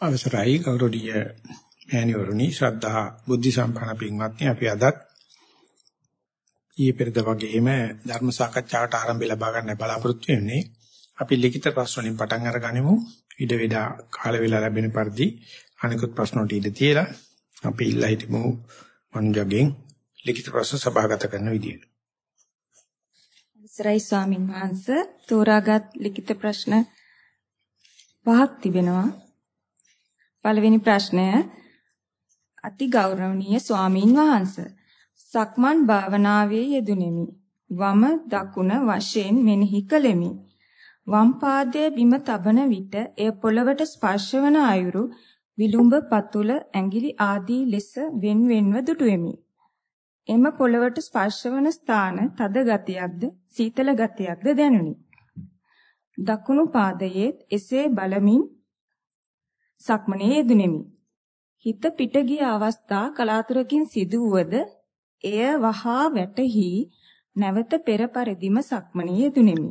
අවසරයි ගෞරවනීය මෑණිවරුනි ශ්‍රද්ධා බුද්ධ සම්පන්න පින්වත්නි අපි අදත් ඊයේ පෙරද වගේම ධර්ම සාකච්ඡාවට ආරම්භය ලබා ගන්න බලාපොරොත්තු වෙන්නේ අපි ලිඛිත ප්‍රශ්න වලින් පටන් අරගනිමු. ඉඩ වේදා කාල වේලා ලැබෙන පරිදි අනිකුත් ප්‍රශ්න වලට ඉඩ තියලා අපි ඉල්ලා හිටමු මනුජගෙන් ලිඛිත ප්‍රශ්න සභාගත කරන විදියට අවසරයි ස්වාමින් වහන්සේ තෝරාගත් ලිඛිත ප්‍රශ්න පහක් තිබෙනවා. පළවෙනි ප්‍රශ්නය. අති ගෞරවනීය ස්වාමින් වහන්සේ සක්මන් භාවනාවේ යෙදුණෙමි. වම දකුණ වශයෙන් මෙනෙහි කළෙමි. වම් පාදයේ බිම තබන විට එය පොළවට ස්පර්ශවන අයුරු විලුඹ පතුල ඇඟිලි ආදී ලෙස wen wenව දුටුවෙමි. එම පොළවට ස්පර්ශවන ස්ථාන තද ගතියක්ද සීතල ගතියක්ද දැනුනි. දකුණු පාදයේ එසේ බලමින් සක්මනේ යෙදුණෙමි. හිත පිට ගිය අවස්ථා කලාතුරකින් සිදුවුවද එය වහා වැටහි නැවත පෙර පරිදිම සක්මනේ යෙදුණෙමි.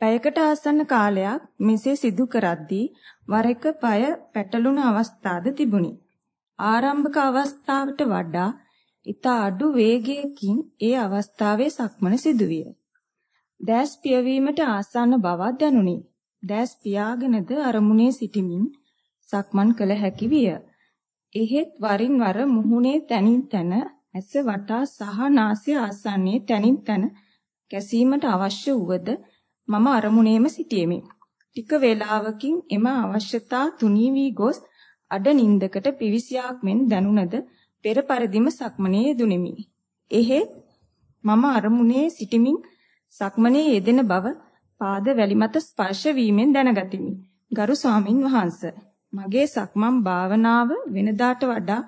පැයකට ආසන්න කාලයක් මෙසේ සිදු කරද්දී වර එක পায় පැටලුණ අවස්ථාද තිබුණි. ආරම්භක අවස්ථාවට වඩා ඊට අඩු වේගයකින් ඒ අවස්ථාවේ සක්මන සිදුවිය. දැස් පියවීමට ආසන්න බවක් දැනුනි. දැස් පියාගෙනද අරමුණේ සිටිමින් සක්මන් කළ හැකි විය. එහෙත් වරින් වර මුහුණේ තනින් තන ඇස වටා සහ නාසය ආසන්නයේ තනින් තන කැසීමට අවශ්‍ය වුවද මම අරමුණේම සිටියෙමි. ටික වේලාවකින් එම අවශ්‍යතා තුනී වී ගොස් අඩ නින්දකට පිවිසියාක් මෙන් දැනුණද පෙර පරිදිම සක්මනේ යෙදුණෙමි. එහෙත් මම අරමුණේ සිටිමින් සක්මනේ යෙදෙන බව පාද වැලි මත ස්පර්ශ වීමෙන් දැනගතිමි. ගරු ස්වාමින් වහන්සේ මගේ සක්මන් භාවනාව වෙනදාට වඩා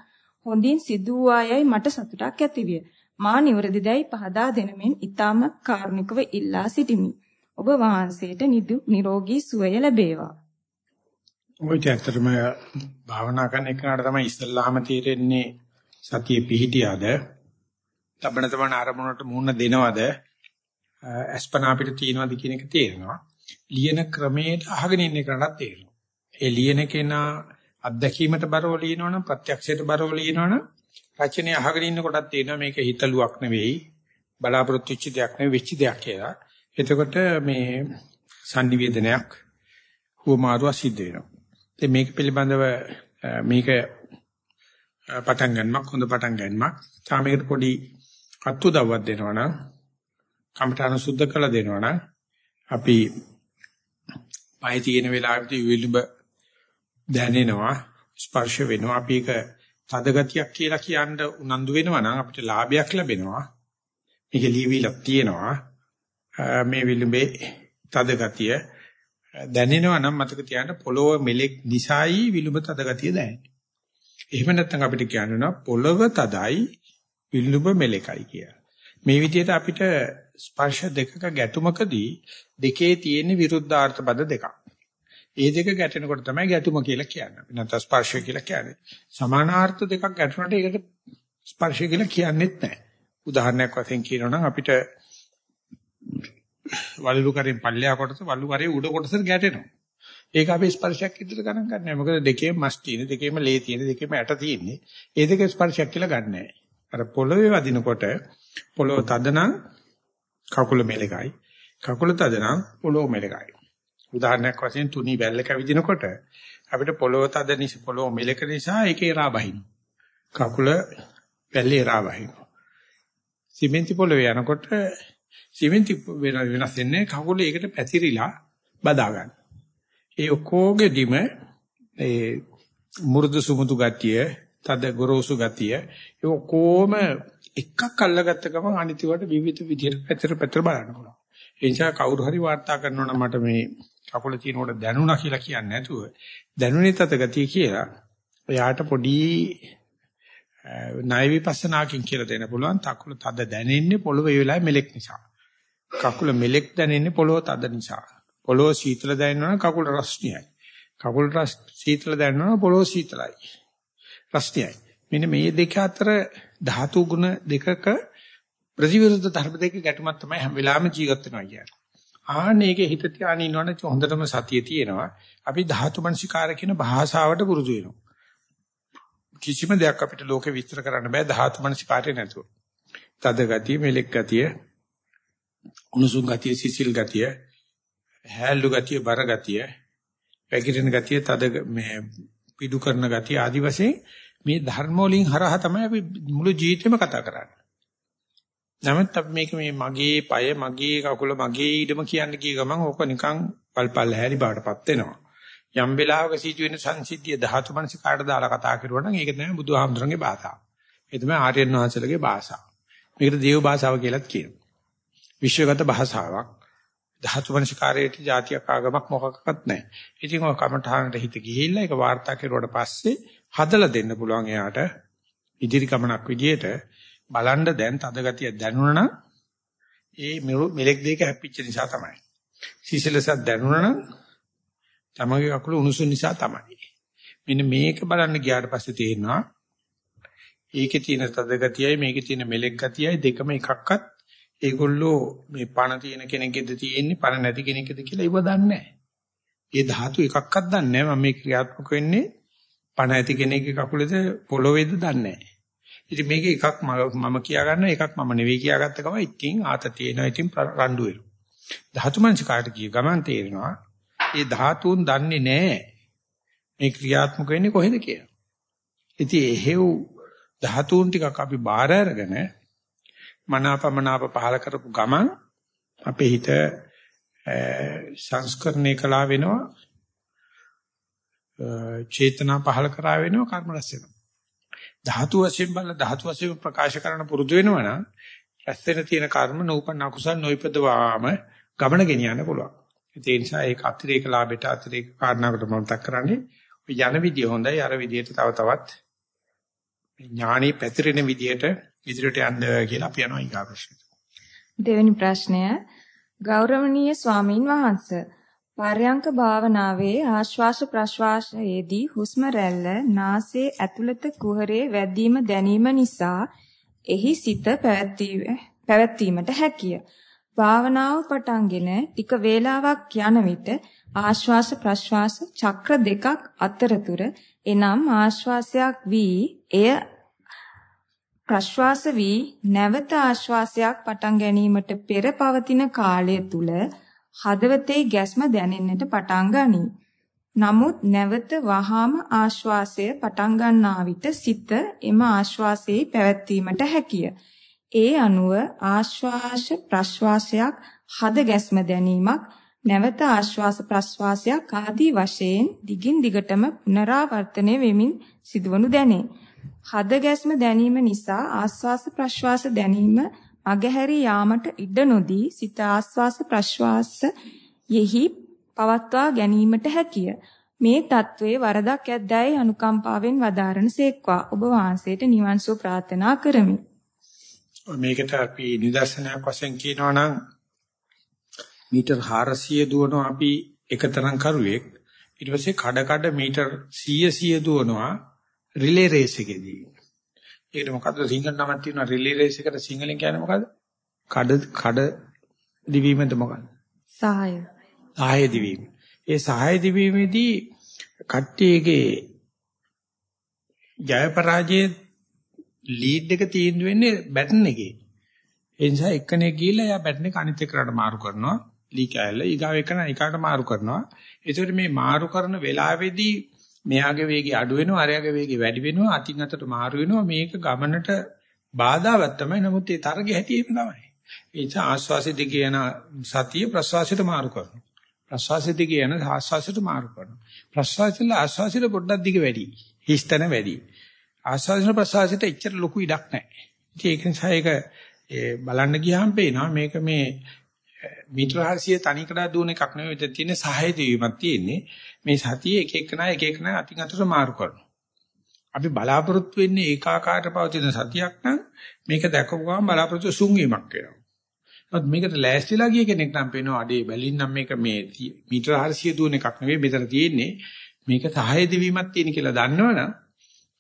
හොඳින් සිදු වූ අයයි මට සතුටක් ඇතිවිය. මා නිවැරදිදයි පහදා දෙනමින් ඊටම කාරුණිකව ඉල්ලා සිටිමි. ඔබ වහන්සේට නිරෝගී සුවය ලැබේවා. ඔය ඇත්තටම භාවනා කරන එකනට තමයි ඉස්සල්ලාම තීරෙන්නේ සතිය පිහිටියාද? තබන තබන අරමුණට මුහුණ දෙනවද? අස්පනා අපිට තියනවද කියන එක තේරෙනවා. ලියන ක්‍රමයට අහගෙන ඉන්න එකනට තේරෙනවා. ඒ ලියන කෙනා අත්දැකීමට බරව ලියනවනම් ප්‍රත්‍යක්ෂයට බරව ලියනවනම් රචනය අහගෙන ඉන්න කොටත් තේරෙනවා මේක හිතලුවක් නෙවෙයි බලාපොරොත්තු වෙච්ච දෙයක් නෙවෙයි වෙච්ච දෙයක් කියලා. එතකොට මේ sannivedanayak හුවමාරුව සිද්ධ වෙනවා. ඉතින් මේක පිළිබඳව මේක පටන් ගන්නමක් හොඳ පටන් ගන්නමක්. තාමයකට පොඩි අත්තු දවවක් දෙනවනම් කමඨාන සුද්ධ කළ දෙනවනම් අපි පය තියෙන වෙලාවෙදී විලුඹ දැනෙනවා ස්පර්ශ වෙනවා. අපි ඒක තද ගතියක් කියලා කියන්න උනන්දු වෙනවා නම් අපිට ලාභයක් ලැබෙනවා. මේක ලියවිලක් තියෙනවා. මේ විලුඹේ තද ගතිය දැනෙනවා නම් මතක තියාගන්න පොළොව මෙලෙක් නිසායි විලුඹ තද ගතිය දැනෙන්නේ. එහෙම නැත්නම් අපිට කියන්නවා පොළොව තදයි විලුඹ මෙලෙකයි කියලා. මේ විදිහට අපිට ස්පර්ශ දෙකක ගැටුමකදී දෙකේ තියෙන විරුද්ධාර්ථ පද දෙකක්. ඒ දෙක ගැටෙනකොට තමයි ගැටුම කියලා කියන්නේ. නැත්නම් ස්පර්ශය කියලා කියන්නේ. සමානාර්ථ දෙකක් ගැටුණාට ඒකට ස්පර්ශය කියලා කියන්නේත් නැහැ. උදාහරණයක් වශයෙන් කියනවා නම් අපිට වලලු කරෙන් පල්ලෙහා කොටස වලලු කරේ උඩ කොටස ගැටෙනවා. ඒක අපි ස්පර්ශයක් විදිහට ගණන් ගන්නෑ. මොකද දෙකේම මස් තියෙන, දෙකේම ලේ තියෙන, දෙකේම ඇට තියෙන්නේ. ඒ දෙක ස්පර්ශයක් කියලා ගන්නෑ. අර පොළවේ වදිනකොට පොළව තදනම් කකුල මෙලකයි. කකුල තදනම් පොළව මෙලකයි. උදාහරණයක් වශයෙන් තුනි වැල්ලක විදිනකොට අපිට පොළොව තද නිසා පොළොව මෙලක නිසා ඒකේ රා බහින. කකුල වැල්ලේ රා බහින. සිමෙන්ති පොළොවේ යනකොට සිමෙන්ති වෙනස් වෙන්නේ කකුල ඒකට පැතිරිලා බදා ගන්න. ඒ ඔක්කොගෙදිම ඒ මුරුදු සුමුදු ගතිය, තද ගොරෝසු ගතිය, ඒ ඔක්කොම එකක් අල්ලගත්ත ගමන් අනිතිවට විවිධ විදිහට පැතිර පැතිර බලන්න පුළුවන්. ඒ නිසා කවුරු හරි වාර්තා කරනවා නම් මට මේ කකුල තියෙනකොට දැනුණා කියලා කියන්නේ නැතුව දැනුනේ තත ගතිය කියලා එයාට පොඩි ණය විපස්සනාකින් කියලා දෙන්න පුළුවන්. කකුල තද දැනෙන්නේ පොළොව ඒ වෙලාවේ මෙලෙක් නිසා. කකුල මෙලෙක් දැනෙන්නේ පොළොව තද නිසා. පොළොව සීතල දැනෙනවා කකුල රස්නියයි. කකුල රස් සීතල දැනෙනවා පොළොව සීතලයි. රස්නියයි. මෙන්න මේ දෙක අතර ධාතු ගුණ දෙකක ප්‍රතිවිරුද්ධ ධර්ම දෙක ගැටුමක් තමයි හැම වෙලාවෙම ජීවත් වෙනවා කියන්නේ. ආනේකේ හිත තියාගෙන ඉන්නවනේ හොඳටම සතිය තියෙනවා. අපි ධාතු මනසිකාර කියන භාෂාවට පුරුදු වෙනවා. කිසිම දෙයක් අපිට ලෝකේ විස්තර කරන්න බෑ ධාතු මනසිකාරය නැතුව. තද ගතිය, මෙලෙක් ගතිය, උණුසුම් ගතිය, සිසිල් ගතිය, හැල්ලු ගතිය, බර ගතිය, පැකිලෙන ගතිය, තද මේ පිඩු කරන ගතිය ආදි වශයෙන් මේ ධර්ම වලින් හරහා තමයි අපි මුළු ජීවිතේම කතා කරන්නේ. නමුත් අපි මේක මේ මගේ পায় මගේ කකුල මගේ ඊඩම කියන්න ගිය ගමන් ඕක නිකන් පල්පල් හැරි බාටපත් වෙනවා. යම් වෙලාවක සිදුවෙන සංසිද්ධිය ධාතු මනසිකාට දාලා කතා කරුවා නම් ඒක තමයි බුදුහාමුදුරන්ගේ භාෂාව. ඒ තමයි ආර්යයන් වහන්සේලගේ භාෂාව. මේකට දේව භාෂාව කියලාත් කියනවා. විශ්වගත භාෂාවක්. ධාතු මනසිකාරයේට જાතිය කාගමක් මොකක්වත් නැහැ. ඉතින් ඔය කමඨානට හිත ගිහිල්ලා ඒක වාර්තා කෙරුවට පස්සේ හදලා දෙන්න පුළුවන් එයාට ඉදිරි ගමනක් විදියට බලන්න දැන් තද ගතිය දැනුණා නම් ඒ මෙලෙක් දෙක හැප්පිච්ච නිසා තමයි. සිසිලසක් දැනුණා නම් තමගේ අකුල උණුසුම් නිසා තමයි. මෙන්න මේක බලන්න ගියාට පස්සේ තේරෙනවා ඒකේ තියෙන තද ගතියයි මේකේ තියෙන මෙලෙක් ගතියයි දෙකම එකක්වත් ඒගොල්ලෝ මේ පණ තියෙන කෙනෙක්ගෙද තියෙන්නේ පණ නැති කෙනෙක්ගෙද කියලා ඉව දන්නේ නැහැ. ඒ ධාතු එකක්වත් දන්නේ නැහැ. මම මේ ක්‍රියාත්මක වෙන්නේ පණ ඇති කෙනෙක්ගේ කකුලේද පොළොවේද දන්නේ නැහැ. ඉතින් මේක එකක් මම කියා ගන්නවා එකක් මම නෙවෙයි කියාගත්ත ගමන් ඉතින් ආතතිය එනවා ඉතින් රණ්ඩු වෙනවා. ධාතු මනසිකාට කිය ගමන් තේරෙනවා ඒ ධාතුන් දන්නේ නැහැ මේ ක්‍රියාත්මක වෙන්නේ කොහෙද කියලා. ඉතින් එහෙව් ධාතුන් ටිකක් අපි බාර අරගෙන මනාපමනාප පහල කරපු ගමන් අපේ හිත සංස්කරණය කළා වෙනවා චේතනා පහල කරා වෙනවා කර්ම රැස් වෙනවා. ධාතු වශයෙන් බල ධාතු වශයෙන් ප්‍රකාශ කරන පුරුදු වෙනවා නම් රැස් වෙන තියෙන කර්ම නූපන්න අකුසල් නොයිපදවාම ගමන ගෙනියන්න පුළුවන්. ඒ නිසා ඒක අතිරේක ලාභයට අතිරේක කාරණාවකට මතක් කරන්නේ ඔය යන විදිය හොඳයි අර විදියට තව තවත් ඥානෙ පැතිරෙන විදියට ඉදිරියට යන්න කියලා අපි යනවා ඊගා ප්‍රශ්නෙට. දෙවෙනි ප්‍රශ්නය ගෞරවනීය ස්වාමින් වහන්සේ පර්යංක භාවනාවේ ආශ්වාස ප්‍රශ්වාසයේදී හුස්ම රැල්ල නාසයේ ඇතුළත කුහරේ වැදීම දැනීම නිසා එහි සිත පැවැත්වීමට හැකිය. භාවනාව පටන්ගෙන ටික වේලාවක් යන විට ආශ්වාස ප්‍රශ්වාස චක්‍ර දෙකක් අතරතුර එනම් ආශ්වාසයක් වී එය ප්‍රශ්වාස වී නැවත ආශ්වාසයක් පටන් ගැනීමට පෙර පවතින කාලය තුල හදවතේ ගැස්ම දැනෙන්නට පටන් ගනී. නමුත් නැවත වහාම ආශ්වාසය පටන් ගන්නා විට සිත එම ආශ්වාසයේ පැවැත්වීමට හැකිය. ඒ අනුව ආශ්වාස ප්‍රශ්වාසයක් හද ගැස්ම දැනීමක් නැවත ආශ්වාස ප්‍රශ්වාසයක් ආදී වශයෙන් දිගින් දිගටම පුනරාවර්තනය වෙමින් සිදුවනු දැනේ. හද ගැස්ම දැනීම නිසා ආශ්වාස ප්‍රශ්වාස දැනීම අගහැරී යාමට ඉඩ නොදී සිත ආශ්වාස ප්‍රශ්වාස යෙහි පවත්වා ගැනීමට හැකිය. මේ తත්වයේ වරදක් ඇද්දැයි අනුකම්පාවෙන් වදාරන සේක්වා ඔබ වහන්සේට නිවන් සුව ප්‍රාර්ථනා කරමි. මේකට අපි නිදර්ශනයක් වශයෙන් කියනවා නම් මීටර් 400 දුවනවා අපි එකතරම් කරුවෙක් ඊට පස්සේ කඩ කඩ මීටර් 100 100 දුවනවා රිලේ රේස් එකේදී. ඒකට මොකද්ද සිංහල නමක් තියෙනවා රිලේ රේස් එකට සිංහලෙන් කියන්නේ මොකද්ද? කඩ කඩ දිවීමද මොකක්ද? සහාය. සහාය දිවීම. ඒ සහාය දිවීමේදී කට්ටියගේ ජය පරාජයේ ලීඩ් එක තීන්දුව වෙන්නේ බැටන් එකේ. ඒ නිසා එක්කෙනෙක් ගිහිල්ලා එයා බැටන් එක අනිත් එක්කනට මාරු කරනවා. ලී කෑල්ල ඊගාව එකන ඊකාට මාරු කරනවා. ඒකට මේ මාරු කරන වෙලාවේදී මෙයාගේ වේගය අඩු වෙනවා අරයාගේ වේගය වැඩි වෙනවා අතින් අතට මාරු වෙනවා මේක ගමනට බාධාවක් තමයි නමුත් ඒ තරගේ හැටි එහෙම තමයි. ඒ නිසා ආස්වාසිය දිගේ යන සතිය ප්‍රසවාසයට මාරු කරනවා. ප්‍රසවාසය දිගේ යන ආස්වාසයට මාරු කරනවා. ප්‍රසවාසයෙන් ආස්වාසයට පොඩ්ඩක් දිග වැඩි. හිස්තන වැඩි. ආස්වාසන ප්‍රසවාසයට එච්චර ලොකු ඉඩක් නැහැ. ඉතින් ඒක නිසා ඒක බලන්න ගියාම පේනවා මේක මේ මීටර 400 තනිකඩ දුවන එකක් නෙවෙයි මෙතන තියෙන සහය දීමක් තියෙන්නේ. මේ සතිය එක එකනා එක එකනා අතින් අතට මාරු කරනවා. අපි බලාපොරොත්තු වෙන්නේ ඒකාකාරව පවතින සතියක් නම් මේක දැකපු ගමන් බලාපොරොත්තු සුන්වීමක් වෙනවා. නමුත් මේකට ලෑස්තිලා ගිය කෙනෙක් නම් පේනවා අඩේ බැලින්නම් මේක මේ මීටර 400 දුවන එකක් නෙවෙයි මෙතන තියෙන්නේ. මේක සහය දෙවීමක් තියෙන කියලා දන්නවනම්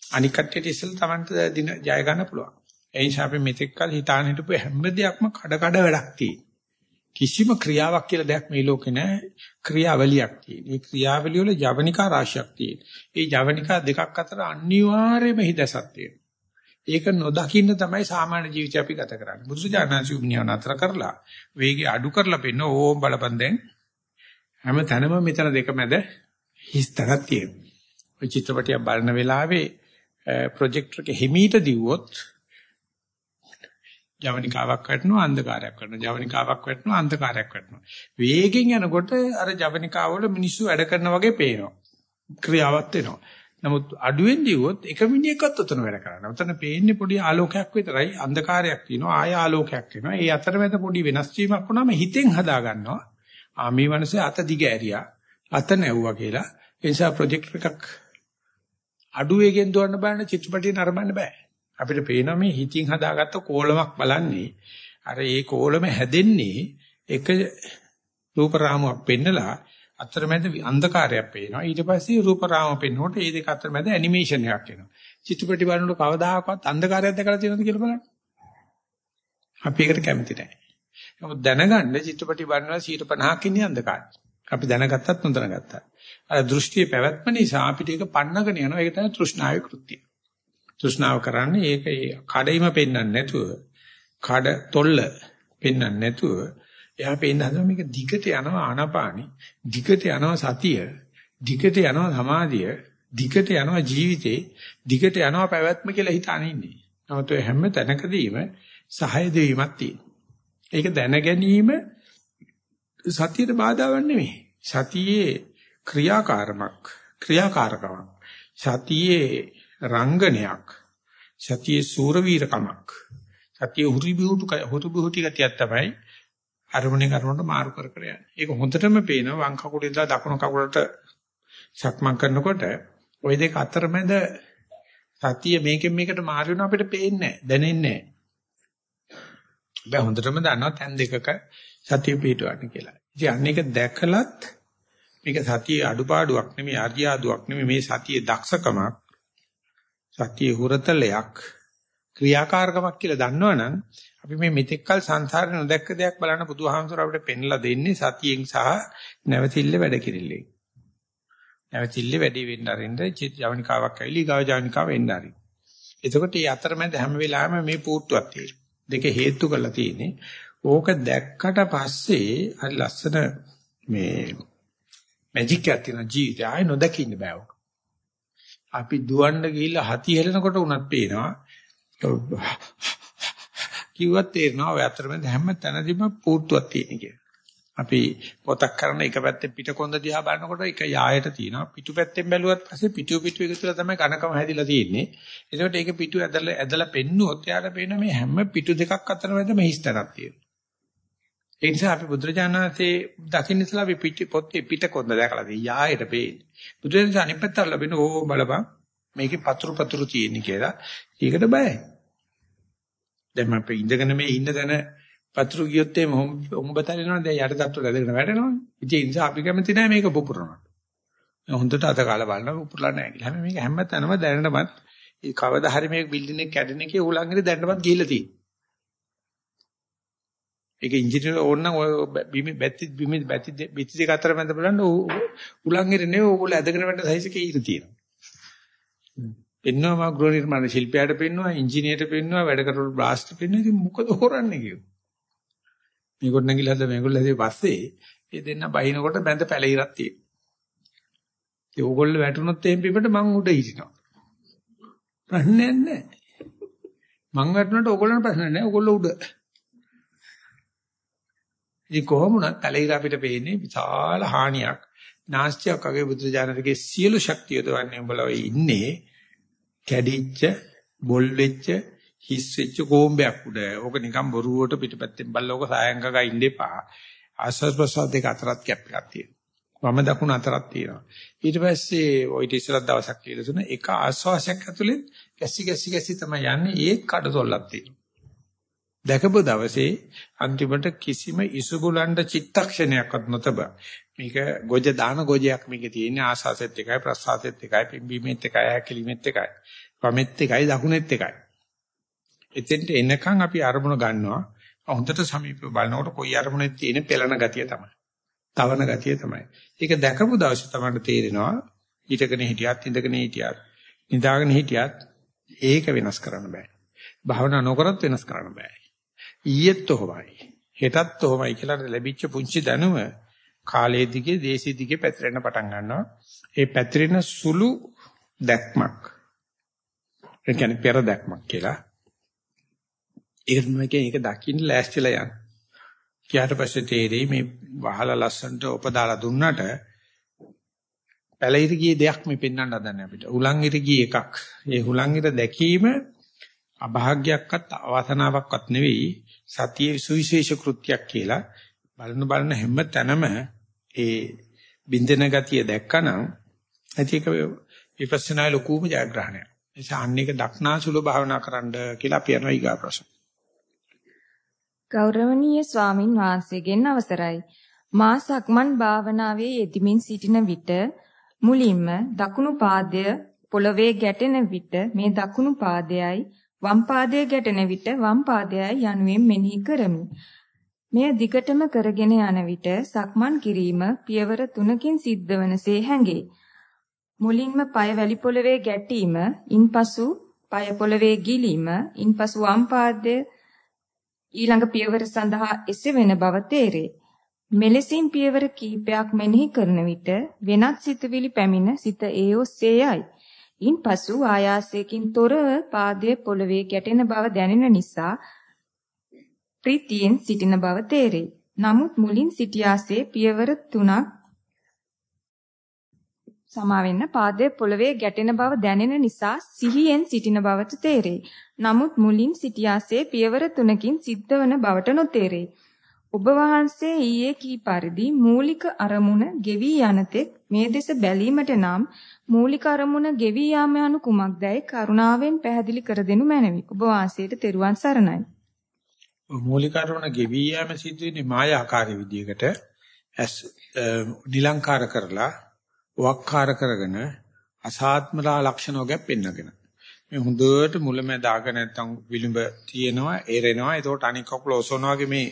අනික් කට්ටියට ඉස්සෙල්ලා Tamanට දින ජය ගන්න පුළුවන්. ඒ නිසා අපි මෙතෙක් කල හිතාන හිටපු හැම දෙයක්ම කඩ කඩ වැඩක් තියෙනවා. කිසිම ක්‍රියාවක් කියලා දෙයක් මේ ලෝකේ නැහැ. ක්‍රියාවලියක් තියෙන. මේ ක්‍රියාවලිය වල ජවනිකා රාශියක් තියෙන. ඒ ජවනිකා දෙකක් අතර අනිවාර්යයෙන්ම හිදසක් තියෙනවා. ඒක නොදකින්න තමයි සාමාන්‍ය ජීවිතය අපි ගත කරන්නේ. බුදුසජාණන්සේ උන්නියව නතර කරලා වේගය අඩු කරලා පෙන්න ඕම් බලපන් දැන් හැම තැනම මෙතන දෙක මැද හිස්තරක් තියෙනවා. ඔය චිත්‍රපටිය බලන වෙලාවේ ප්‍රොජෙක්ටර් එක හිමීට දිව්වොත් ජවනිකාවක් වැටෙනවා අන්ධකාරයක් වැටෙනවා. ජවනිකාවක් වැටෙනවා අන්ධකාරයක් වැටෙනවා. වේගෙන් යනකොට අර ජවනිකාවල මිනිස්සු වැඩ කරනා වගේ පේනවා. ක්‍රියාවක් වෙනවා. නමුත් අඩුවෙන් දිවුවොත් එක මිනිහෙක්වත් උතන වැඩ කරනවා උතන පේන්නේ පොඩි ආලෝකයක් විතරයි. අන්ධකාරයක් තියෙනවා ආය ආලෝකයක් වෙනවා. ඒ අතරමැද පොඩි වෙනස් වීමක් වුණාම හිතෙන් හදා ගන්නවා. ආ මේ මනසේ අත දිග ඇරියා. අත නැව්වා කියලා. ඒ නිසා ප්‍රොජෙක්ට් එකක් අඩු වේගෙන් දුවන්න බෑනේ චිත්‍රපටිය නරඹන්න බෑ. අපිට පේනවා මේ හිතින් හදාගත්ත කෝලමක් බලන්නේ. අර ඒ කෝලම හැදෙන්නේ එක රූප රාමුවක් පෙන්නලා අතරමැද අන්ධකාරයක් පේනවා. ඊට පස්සේ රූප රාමුව පෙන්නකොට ඒ දෙක අතරමැද ඇනිමේෂන් එකක් එනවා. චිත්‍රපටි බලනකොට කවදාහක්වත් අන්ධකාරයක් දැකලා තියෙනවද කියලා බලන්න. අපි ඒකට කැමති නැහැ. නමුත් දැනගන්න චිත්‍රපටි බලනවා 150ක් ඉන්නේ අන්ධකාරය. අපි දැනගත්තත් නොදැනගත්තත්. අර දෘෂ්ටියේ පැවැත්ම නිසා අපිට ඒක පන්නගෙන යනවා. ඒක තමයි තෘෂ්ණාවේ කෘත්‍යය. තෘෂ්ණාව කරන්නේ ඒක ඒ කඩයිම පෙන්වන්නේ නැතුව කඩ තොල්ල පෙන්වන්නේ නැතුව එයා පෙන්න හදන මේක දිගට යනවා ආනාපානි දිගට යනවා සතිය දිගට යනවා සමාධිය දිගට යනවා ජීවිතේ දිගට යනවා පැවැත්ම කියලා හිතාන ඉන්නේ. නමුත් ඔය හැම තැනකදීම සහය දෙවීමක් තියෙනවා. ඒක දැන ගැනීම සතියට බාධාවක් නෙමෙයි. සතියේ ක්‍රියාකාරමක් ක්‍රියාකාරකමක්. සතියේ රංගනයක් සතියේ සූරවීරකමක් සතියේ හුරිබිහුටු හුරුබිහුටි ගතියක් තමයි අරමුණේ කරනකොට මාරු කර කර යන්නේ. ඒක හොඳටම පේනවා වම් කකුලේ ඉඳලා දකුණු කකුලට සක්මන් කරනකොට ওই දෙක අතරමැද සතිය මේකෙන් මේකට මාරු වෙනවා අපිට පේන්නේ නැහැ, දැනෙන්නේ නැහැ. බෑ හොඳටම දන්නවා තැන් දෙකක සතිය පිටවන්න කියලා. ඉතින් අන්න එක දැකලත් මේක සතියේ අඩුපාඩුවක් නෙමෙයි අර්ධියාදුවක් නෙමෙයි මේ සතියේ දක්ෂකමක් සතියේ හුරතලයක් ක්‍රියාකාරකමක් කියලා දන්නවනම් අපි මේ මෙතෙක්කල් සංසාරේ නොදැක්ක දෙයක් බලන්න බුදුහාමුදුර අපිට පෙන්ලා දෙන්නේ සතියෙන් සහ නැවතිල්ල වැඩ කිරිල්ලෙන්. නැවතිල්ල වැඩි වෙන්න අරින්න ජවනිකාවක් ඇවිලි ගාව ජවනිකාව වෙන්න අරි. එතකොට මේ අතරමැද හැම වෙලාවෙම මේ පුට්ටුවක් තියෙනවා. දෙක හේතු කරලා තියෙන්නේ. ඕක දැක්කට පස්සේ හරි ලස්සන මේ මැජික් එකක් තියෙන ජීවිතය ආය නොදකින්න බෑ. අපි දුවන්න ගිහිල්ලා හති හෙලනකොට උනත් පේනවා. කිව්වත් තේරෙනවා ඔය අතරමැද හැම තැනදීම පුරුත්තුවක් තියෙන කියලා. අපි පොතක් කරන එක පැත්තේ පිටකොන්ද දිහා බලනකොට එක යායට තියෙනවා. පිටු පැත්තෙන් බැලුවත් පස්සේ පිටු පිටු එක තුළ තමයි කනකම හැදිලා තියෙන්නේ. ඒකට ඒක පිටු ඇදලා ඇදලා පෙන්නුවොත් යාට පේන මේ හැම පිටු දෙකක් අතරමැද මේ හිස්තනක් තියෙනවා. ඒ නිසා අපි බුදුරජාණන්සේ දකින්න ඉස්සලා අපි පිට පොත්තේ පිටකොන්ද දැකලා තියෙයි. යායට පේන්නේ. බුදුරජාණන් අනිත් පැත්තට ලැබෙන ඕ බලපන් මේකේ පතුරු පතුරු තියෙන්නේ කියලා. ඒකට බයයි. දැන් මම ඉඳගෙන මේ ඉන්න තැන පතුරු ගියොත් එහම උඹ තලිනවා දැන් යට තට්ටු ඇදගෙන වැටෙනවනේ. ඉතින් ඒ නිසා අපි කැමති නැහැ මේක පුපුරනවා. හොඳට අත කාලා බලනවා පුපුරලා නැහැ කියලා. හැම මේක හැම තැනම දැනනමත් ඒ කවදා හරි මේක බිල්ඩින් එක කැඩෙන එකේ උලංගනේ දැනනමත් ගිහිල්ලා තියෙනවා. ඒක ඉංජිනේර ඕනනම් ඔය බිම බැති බිම බැති බිති දෙක අතර මැද බලන්න උලංගෙර නෙවෙයි ඕගොල්ලෝ ඇදගෙන වැටෙන සයිස් එකේ ඊට තියෙනවා. පෙන්නවා මා ගෘහ නිර්මාණ ශිල්පියාට පෙන්නවා ඉංජිනේරට පෙන්නවා වැඩ කරවල බ්ලාස්ට් පෙන්නවා ඉතින් මොකද හොරන්නේ කියෝ. මේකට නැගිලා හද මේගොල්ලෝ හැදී පස්සේ ඒ දෙන්න බහිනකොට බැඳ පැලිරක් තියෙනවා. ඒ ඕගොල්ලෝ වැටුනොත් එහෙම පිටට මං උඩ හිටිනවා. ප්‍රශ්නයක් නැහැ. මං වැටුනට ඕගොල්ලන්ට ප්‍රශ්න නැහැ. ඕගොල්ලෝ උඩ. ඉතින් කොහොම වුණත් පැලිර අපිට පේන්නේ විශාල හානියක්. නාස්තියක් වගේ බුදුජානකගේ සියලු ශක්තිය දවන්නේ උඹලා ඉන්නේ කැඩිච්ච බොල් වෙච්ච හිස් වෙච්ච කොම්බයක් උඩ. ඕක නිකන් බොරුවට පිටපැත්තෙන් බල්ලා ඕක සායංගක ඉන්න එපා. ආස්වාද ප්‍රසාද දෙක අතරත් කැප් එකක් තියෙනවා. වම දකුණ අතරක් තියෙනවා. ඊට පස්සේ ওই ඉස්සරහ දවසක් කියලා තුන එක ආස්වාසයක් ඇතුලේ ගැසි ගැසි ගැසි තමයි යන්නේ ඒක කඩතොල්ලක් තියෙනවා. දැකපු දවසේ අන්තිමට කිසිම ඉසුබුලන්ඩ චිත්තක්ෂණයක්වත් නොතබ මේක ගොජ දාන ගොජයක් මේකේ තියෙන්නේ ආසාසෙත් එකයි ප්‍රසආසෙත් එකයි පිම්බීමෙත් එකයි හැකිලිමෙත් එකයි වමෙත් එකයි දකුණෙත් එකයි එතෙන්ට එනකන් අපි අරමුණ ගන්නවා හොඳට සමීපව බලනකොට කොයි අරමුණෙත් තියෙන පෙළන ගතිය තමයි. තවන ගතිය තමයි. ඒක දැකපු දවසේ තමයි තේරෙනවා ඊටකනේ හිටියත් ඉඳගෙන හිටියත් නිදාගෙන හිටියත් ඒක වෙනස් කරන්න බෑ. භාවනා නොකරත් වෙනස් කරන්න බෑ. ඊයේත් ඔහොමයි. හෙටත් ඔහොමයි කියලා ලැබිච්ච පුංචි දැනුම කාලයේ දිගේ දේශී දිගේ පැතිරෙන්න පටන් ගන්නවා. ඒ පැතිරෙන සුළු දැක්මක්. ඒ කියන්නේ පෙර දැක්මක් කියලා. ඒක තමයි කියන්නේ ඒක දකින්න ලෑස්තිලා යන්න. ඊට පස්සේ තේරෙයි මේ වහලා ලස්සනට උපදාලා දුන්නට පැලිර ගියේ දෙයක් මේ පෙන්වන්න හදන්නේ අපිට. උලන් ඉර ගියේ එකක්. ඒ උලන් ඉර දැකීම අභාග්‍යයක්වත් අවාසනාවක්වත් නෙවෙයි සතියේ සුවිශේෂ කෘත්‍යයක් කියලා බලන බලන හැම තැනම ඒ බින්දෙන ගතිය දැක්කනම් ඇති එක විපස්සනා ලකූම ජයග්‍රහණයක්. ඒ නිසා අන්න එක දක්නාසුල භාවනා කරන්න කියලා අපි යනවා ඊගා ප්‍රශ්න. ගෞරවනීය ස්වාමින් වහන්සේගෙන් අවසරයි. මා සක්මන් භාවනාවේ යෙදමින් සිටින විට මුලින්ම දකුණු පාදය පොළවේ ගැටෙන විට මේ දකුණු පාදයයි වම් පාදය ගැටෙන විට වම් පාදයයි යනුවෙන් මෙනෙහි කරමි. මෙය දිගටම කරගෙන යන විට සක්මන් කිරීම පියවර 3කින් සිද්ධවනසේ හැඟේ. මුලින්ම পায় වැලි පොළවේ ගැටීම, ඉන්පසු পায় පොළවේ ගිලීම, ඉන්පසු වම් පාදය ඊළඟ පියවර සඳහා එසවෙන බව තේරේ. මෙලෙසින් පියවර කීපයක් මෙනෙහි කරන විට වෙනත් සිතුවිලි පැමිණ සිත ඒ ඔස්සේ යයි. ඉන්පසු ආයාසයෙන් තොරව පාදයේ පොළවේ ගැටෙන බව දැනෙන නිසා ප්‍රීතියෙන් සිටින බව තේරේ. නමුත් මුලින් සිටියාසේ පියවර 3ක් සමාවෙන්න පාදයේ පොළවේ ගැටෙන බව දැනෙන නිසා සිහියෙන් සිටින බවට තේරේ. නමුත් මුලින් සිටියාසේ පියවර 3කින් සිද්ධවන බවට නොතේරේ. ඔබ වහන්සේ ඊයේ කී පරිදි මූලික අරමුණ ගෙවි යනතෙක් මේ දෙස බැලීමට නම් මූලික අරමුණ ගෙවි යාම යනු කුමක්දයි කරුණාවෙන් පැහැදිලි කර දෙනු මැනවි. ඔබ වහන්සේට තෙරුවන් සරණයි. මූලික අරමුණ ගෙවි යාම සිද්ධ වෙන්නේ මායාකාරී විදියකට ඇස් නිලංකාර කරලා වක්කාර කරගෙන අසාත්මලා ලක්ෂණ වගේ පෙන්නගෙන මේ හොඳට මුලමැද ආග නැත්තම් විලුඹ තියෙනවා එරෙනවා ඒකට අනික් කකුල ඔසවනවා වගේ මේ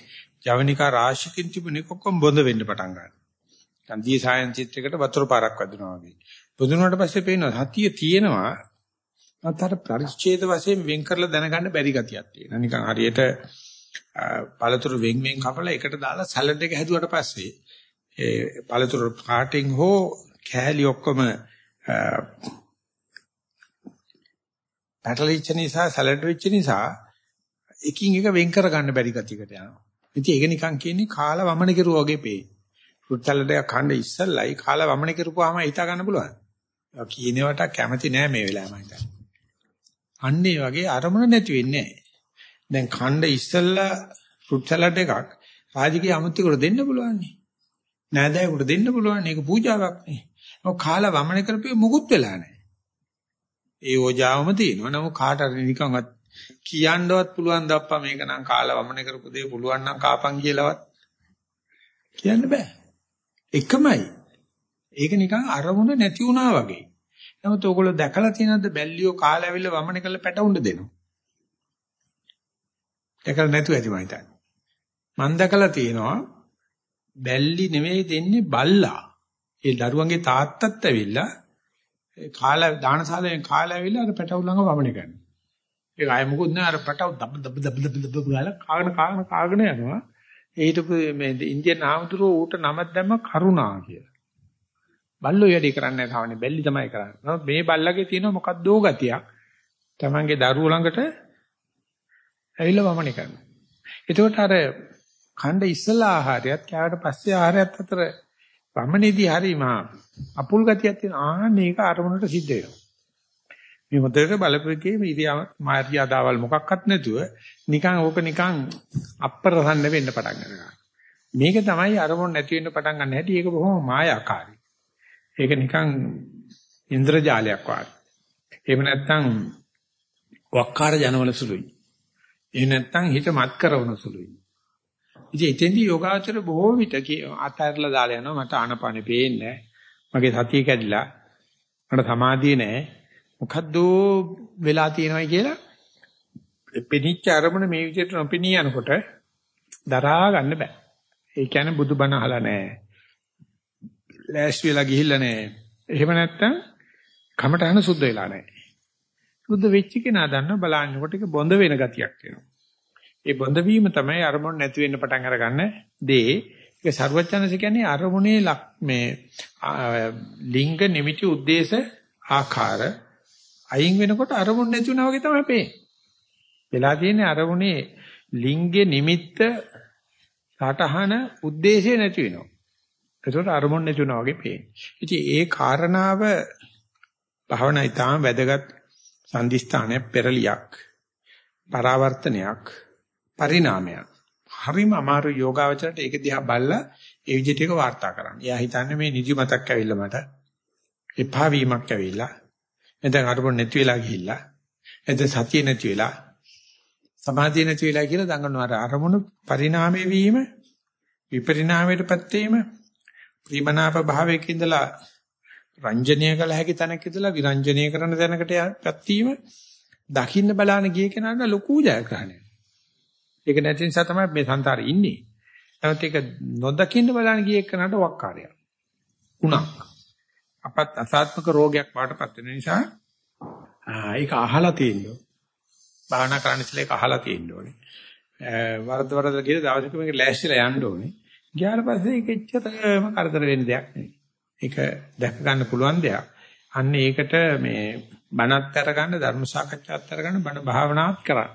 ජවනිකා රාශියකින් තිබුණේ කොක්කොම බොඳ වෙන්න පටන් ගන්නවා. කන්දී සායන් චිත්‍රයකට වතුර පාරක් වදිනවා වගේ. බොඳුනට පස්සේ පේනවා සතිය තියෙනවා. අතර පරිච්ඡේද වශයෙන් වෙන් කරලා දැනගන්න බැරි ගතියක් තියෙනවා. නිකන් හරියට පළතුරු වෙන් වෙන් කපලා එකට දාලා සැලඩ් එක හැදුවට පස්සේ ඒ පළතුරු කාටින් හෝ කෑලි ඔක්කොම පැටලිච්ච නිසා සැලඩ් වෙච්ච නිසා එකින් එක වෙන් කර ගන්න බැරි ගතියකට යනවා. ඉතින් ඒක නිකන් කියන්නේ කාලා වමන කෙරුවා වගේ පේයි. ෆෘට් සලාඩ් එකක් කන්න ඉස්සල්ලයි කාලා වමන කෙරුවාම හිතා ගන්න පුළුවන්. කියනවට කැමති නෑ මේ වෙලාවම හිතන්න. අන්න ඒ වගේ අරමුණ නැති වෙන්නේ නෑ. දැන් කන්න ඉස්සල්ලා ෆෘට් සලාඩ් එකක් රාජකීය අමුත්‍යෙකුට දෙන්න පුළුවන් නේ. නෑදෑයෙකුට දෙන්න පුළුවන්. ඒක පූජාවක් නේ. ඔව් කාලා වමන කරපිය මුකුත් වෙලා නෑ. ඒ ඕජාවම තියෙනවා. නමුත් කාට හරි නිකන්වත් කියන්නවත් පුළුවන් දප්පා මේක නම් කාලා වමන කරපු දේ පුළුවන් නම් කාපන් කියලාවත් කියන්න බෑ. එකමයි. ඒක නිකන් අරමුණ නැති වුණා වගේ. නමුත් ඕගොල්ලෝ දැකලා තියෙනවද බැල්ලියෝ කාලා ඇවිල්ලා වමන කරලා පැටවුන්න දෙනවා. දැකලා නැතුව ඇති මම හිතන්නේ. මම දැකලා තියෙනවා බැල්ලි නෙවෙයි දෙන්නේ බල්ලා. ඒ දරුවන්ගේ තාත්තත් ඇවිල්ලා කාලා දානශාලාවෙන් කාලා ඇවිල්ලා අර පැටවු ළඟ වමන කරනවා. ඒක ආය මොකුත් නෑ අර පටව දබ දබ දබ දබ දබ ගාලා කාගෙන කාගෙන කාගෙන යනවා. ඊට මේ ඉන්දියන් ආමතුරෝ ඌට නමක් දැම්ම කරුණා කියලා. බල්ලෝ වැඩි කරන්නේ නැහැ තාවනේ බැල්ලි තමයි කරන්නේ. නමුත් මේ බල්ලගේ තියෙන මොකක්දෝ ගතියක්. Tamange දරුවෝ ළඟට ඇවිල්ලා වමනේ කරනවා. එතකොට අර ඛණ්ඩ ඉස්සලා ආහාරයත් කෑවට පස්සේ ආහාරයත් අතර වමනේදී හරි මහා අපුල් ගතියක් තියෙන ආ මේක අරමුණට සිද්ධ වෙනවා. මේ හොඳට බලපෑකේ ඉරියා මාර්යාදාවල් මොකක්වත් නැතුව නිකන් ඕක නිකන් අප්‍රසන්න වෙන්න පටන් ගන්නවා. මේක තමයි අරමුණ නැති වෙන්න පටන් ගන්න හැටි ඒක බොහොම මායාකාරී. ඒක නිකන් ඉන්ද්‍රජාලයක් වගේ. එහෙම නැත්නම් වක්කාර ජනවල සුළුයි. එහෙම නැත්නම් හිත මත් කරවන සුළුයි. ඉතින් එතෙන්දී යෝගාචර බොහෝ විට අතහැරලා දාලා යනවා මට ආනපනෙ පේන්නේ මගේ සතිය කැඩිලා මට සමාධිය නැහැ මොකද්ද වෙලා තියෙනවයි කියලා පෙනිච්ච අරමුණ මේ විදිහට නොපෙනී යනකොට දරා ගන්න බෑ. ඒ කියන්නේ බුදුබණ අහලා නැහැ. ලෑස්ති වෙලා ගිහිල්ලා නැහැ. එහෙම නැත්තම් කමටහන සුද්ධ වෙලා නැහැ. සුද්ධ වෙච්ච කෙනා දන්න බලන්නකොට ඒක බොඳ වෙන ගතියක් එනවා. ඒ බොඳ වීම තමයි අරමුණ නැති වෙන්න පටන් අරගන්න දේ. ඒක ਸਰවඥාන්ස කියන්නේ අරමුණේ මේ ලිංග නිමිති ಉದ್ದೇಶ ආකාර අයින් වෙනකොට අරමුණ නැති වුණා වගේ තමයි පේන්නේ. වෙලා තියෙන්නේ අරමුණේ ලිංගේ නිමිත්ත සටහන ಉದ್ದೇಶය නැති වෙනවා. ඒකට අරමුණ නැති වෙනවා වගේ පේන්නේ. ඉතින් ඒ කාරණාව භවනා ඊටාම වැදගත් සම්දිස්ථානයක් පෙරලියක් පරාවර්තනයක් පරිණාමයක්. හරිම අමාරු යෝගාවචරයට ඒක දිහා බලලා ඒ විදිහට ඒක වාර්තා කරන්න. එයා හිතන්නේ මේ නිදිමතක් ඇවිල්ලා මට එපා වීමක් ඇවිල්ලා නැත්නම් අරමුණ නැති වෙලා ගිහිල්ලා නැත්නම් සතිය නැති වෙලා සමාධිය නැති වෙලා කියලා දඟනවා අර අරමුණු පරිණාමය වීම විපරිණාමයටපත් වීම ප්‍රීමනාප භාවයක ඉඳලා රංජනීය කළ හැකි තැනක ඉඳලා විරංජනීය කරන තැනකටපත් වීම දකින්න බලන ගිය කෙනාට ලොකු ජයග්‍රහණයක්. ඒක නැති නිසා තමයි මේ සංසාරේ ඉන්නේ. නමුත් ඒක නොදකින්න බලන ගිය කෙනාට වක්කාරයක්. උණක්. අපත් අසාත්මක රෝගයක් වඩටපත් වෙන නිසා ඒක අහලා තියෙනවා. භාවනා කරන්න ඉස්සෙල්ලා ඒක අහලා තියෙන්න ඕනේ. වරද වරද කියලා දවසක මේක ලෑස්තිලා යන්න ඕනේ. ගියාට පස්සේ ඒක එච්චරම කරදර වෙන්න දෙයක් නෙවෙයි. ඒක දැක ගන්න පුළුවන් දෙයක්. අන්න ඒකට මේ බණත් අරගන්න ධර්ම සාකච්ඡාත් අරගන්න බණ භාවනාවත් කරා.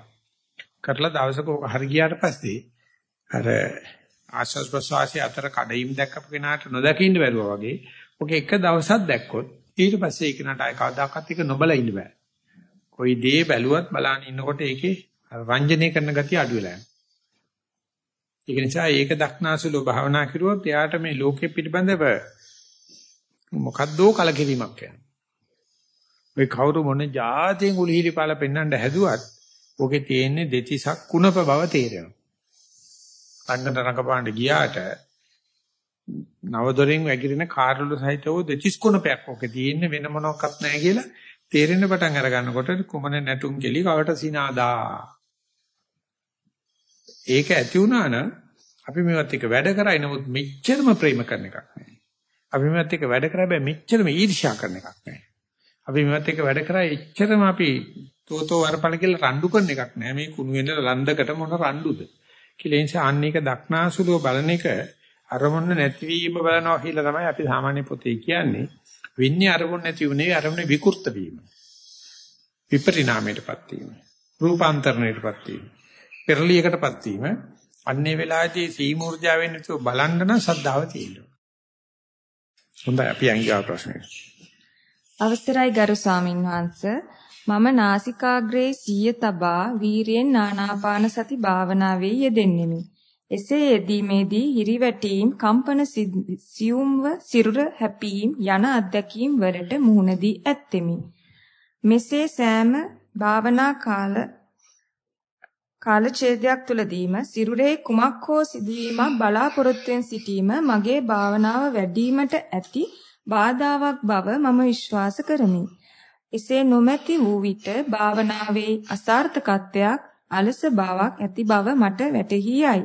කරලා දවසක ඕක හරි ගියාට පස්සේ අර ආස්වාස් ප්‍රසවාසයේ අතර කඩයිම් දැක්කපු කෙනාට නොදකින්න බැරුවා වගේ ඔක එක දවසක් දැක්කොත් ඊට පස්සේ ඒක නට ආය කවදාකවත් එක නොබල ඉන්න බෑ. කොයි දේ බැලුවත් බලන්න ඉන්නකොට ඒකේ රංජනය කරන ගතිය අඩු වෙලා යනවා. ඒක නිසා ඒක දක්නාසුලෝ භාවනා කරුවොත් එයාට මේ ලෝකෙ පිළිබඳව මොකද්දෝ කලකිරීමක් යනවා. ඔය කවුරු මොන જાතියෙන් උලිහිලි පාල පෙන්වන්න හැදුවත් ඔකේ තියෙන්නේ දෙතිසක් කුණප බව තේරෙනවා. රංගන රංගපාණ්ඩ ගියාට නවදොරින් වැగిරෙන කාර්ලු සහිතව දෙතිස් කුණපයක් ඔකේ තියෙන්නේ වෙන මොනක්වත් නැහැ කියලා තේරෙන්න පටන් අර ගන්නකොට කුමන නැටුම් කෙලි කවට සිනාදා. ඒක ඇති වුණා නම් අපි මේවත් එක වැඩ කරයි නමුත් මෙච්චරම ප්‍රේම කරන එකක් නෑ. අපි මේවත් එක වැඩ කරා බෑ මෙච්චරම ඊර්ෂ්‍යා කරන එකක් නෑ. අපි මේවත් එක වැඩ කරා එච්චරම අපි තෝතෝ වරපල කියලා රණ්ඩු කරන එකක් නෑ. මේ කුණු වෙන ලන්දකට මොන රණ්ඩුද? කියලා ඒ නිසා අන්න එක දක්නාසුලුව බලන එක අරමුණ නැතිවීම බලනවා කියලා තමයි අපි සාමාන්‍ය පොතේ කියන්නේ. විඤ්ඤා අරමුණ නැති උනේ අරමුණ විකෘත වීම. විපරිණාමයටපත් වීම. රූපාන්තරණයටපත් වීම. පෙරලියකටපත් වීම අන්නේ වෙලාවේදී සීමුර්ජා වෙන්නේ නැතුව බලන්න නම් සද්ධාව තියෙනවා. හොඳයි අපි අංගිකා ප්‍රශ්නයට. අවස්ථරයි ගරු ස්වාමින් වහන්සේ මම නාසිකාග්‍රේ සිය තබා වීරියෙන් නානාපාන සති භාවනාවේ යෙදෙන්නෙමි. එසේ යෙදීමේදී හිරිවැටීම් කම්පන සියුම්ව සිරුර හැපීම් යන අත්දැකීම් වලට මුහුණ දී ඇත්තෙමි. මෙසේ සෑම භාවනා කාල කාලඡේදයක් තුලදීම සිරුරේ කුමක් හෝ සිදුවීමක් බලාපොරොත්තුෙන් සිටීම මගේ භාවනාව වැඩිවීමට ඇති බාධාවක් බව මම විශ්වාස කරමි. එසේ නොමැති වූ විට භාවනාවේ අසාර්ථකත්වයක් අලස බවක් ඇති බව මට වැටහි යයි.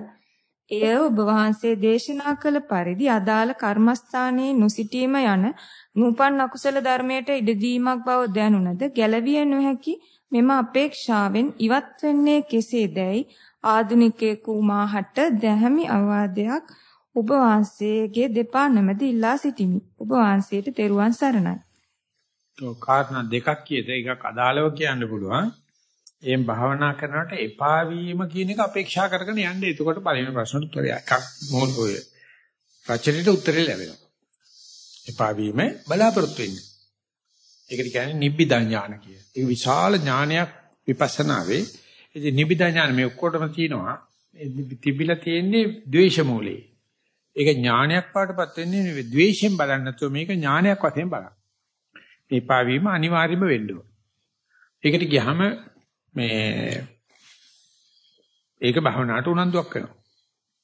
එය ඔබ වහන්සේ දේශනා කළ පරිදි අදාළ කර්මස්ථානයේ නොසිටීම යන නූපන් අකුසල ධර්මයට ඉඩදීමක් බව දැනුණද ගැලවිය නොහැකි මෙම අපේක්ෂාවෙන් ඉවත් වෙන්නේ කෙසේදයි ආදුනිකයෙකු මාහට දැහැමි අවවාදයක් ඔබ වහන්සේගේ දෙපා නැමැද ඉල්ලා සිටිමි. ඔබ වහන්සේට තෙරුවන් සරණයි. ඔව් කාරණා දෙකක් කියද එකක් අදාළව කියන්න පුළුවන්. එම් භාවනා කරනකොට එපා වීම කියන එක අපේක්ෂා කරගෙන යන්න. එතකොට පළවෙනි ප්‍රශ්නට උත්තරය එකක් මොකද ඔය රචනෙට උත්තරේ ලැබෙනවා. එපා වීම බලාපොරොත්තු වෙන්නේ. ඒකට කියන්නේ නිබ්බිදා ඥාන කිය. ඒක විශාල ඥානයක් විපස්සනාවේ. ඉතින් නිබ්බිදා ඥාන මේ ඔක්කොටම තියෙනවා. තිබිලා තියෙන්නේ ද්වේෂ මූලේ. ඒක ඥානයක් පාටපත් වෙන්නේ නෙවෙයි ද්වේෂයෙන් බලන්නේ නැතුව මේක ඥානයක් වශයෙන් බලන්න. එපා වීම අනිවාර්යම වෙන්න ඕන. ඒකට ගියහම මේ ඒක භාවනාවට උනන්දුවක් කරනවා.